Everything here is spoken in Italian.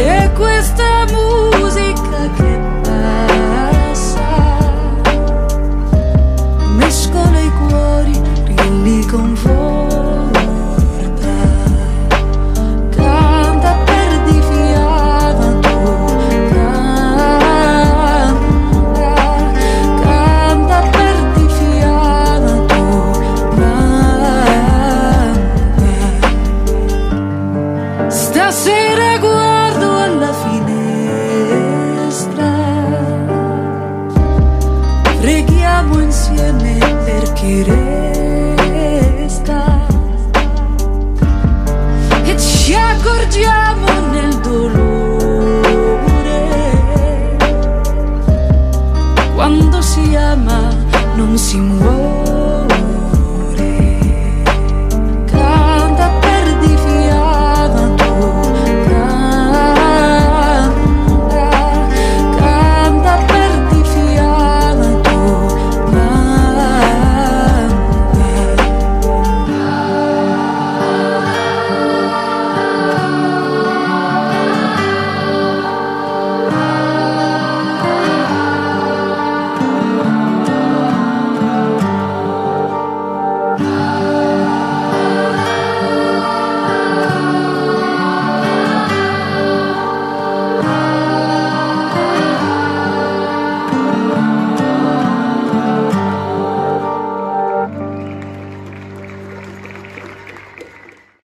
E questa musica che passa Mescola i cuori, li conforta Canta per di fiato, per di fiato. Stasera guardo insieme per chi resta e ci accorgiamo nel dolore. Quando si ama non si muore.